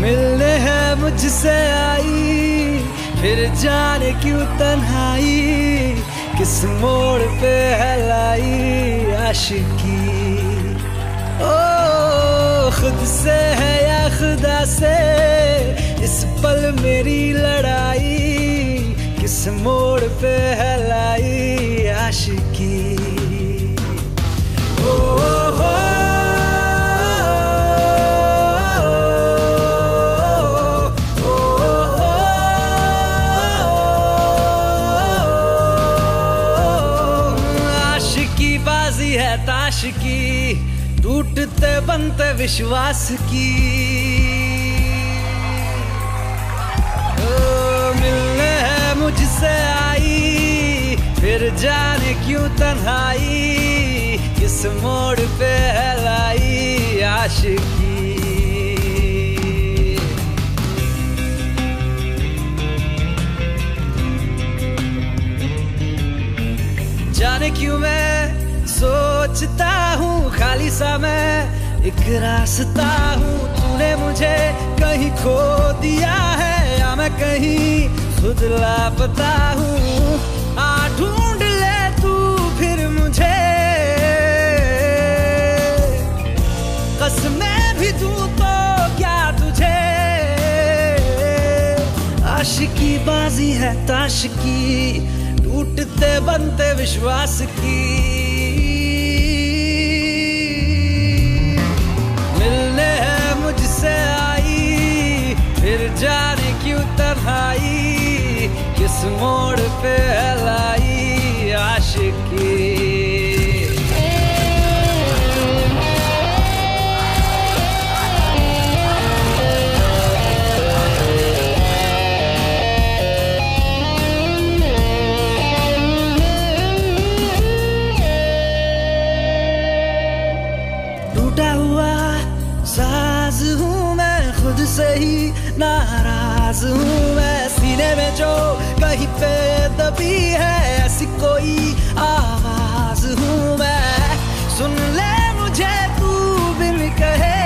मिलने है मुझसे आई, फिर जाने क्यों तन्हाई? किस मोड़ पे है लाई आशिकी? ओ, खुद से है या खुदा से? इस पल मेरी लड़ाई, किस मोड़ पे है लाई? की टूटते बनते विश्वास की। ओ, मिलने है मुझसे आई फिर जाने क्यों तन्हाई किस मोड़ पे है लाई आशिकी जाने क्यों मैं सोचता हूँ, खाली सा मैं एक रास्ता हूँ। तूने मुझे कहीं खो दिया है, या मैं कहीं खुद लापता हूँ? आ, ढूंढ ले तू फिर मुझे। कसमें भी दूँ तो क्या तुझे? आशिकी बाजी है ताश की, टूटते बनते विश्वास की। तन्हाई मोड़ पे लाई आशिकी। नाराज़ हूँ मैं सीने में। दबी है, ऐसी कोई आवाज़ हूँ मैं। सुन ले मुझे, तू बिन कहे।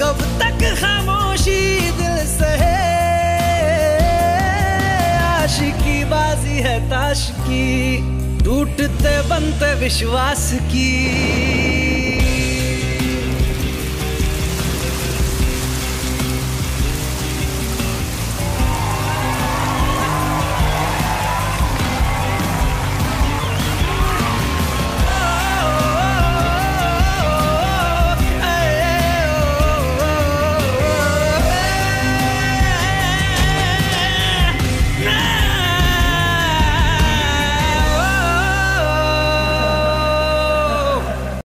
कब तक खामोशी दिल सहे। आशिकी बाजी है ताश की, टूटते बनते विश्वास की।